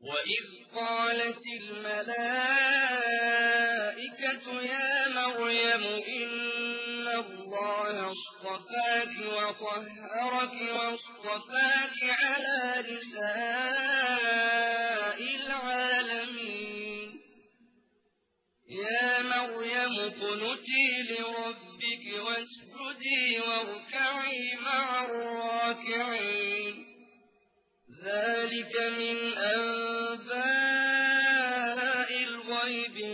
وإذ قالت الملائكة يا مريم إن الله اصطفاك وطهرك واصطفاك على نساء العالمين يا مريم قنتي لربك واسجدي واركعي مع الراكعين ذلك من أنباء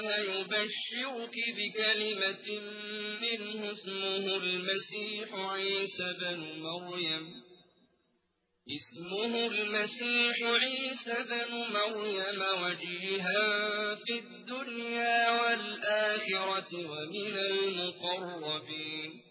الله يبشرك بكلمة منه اسمه المسيح عيسى بن مريم. اسمه المسيح عيسى بن مريم وجيها في الدنيا والآخرة ومن المقربين.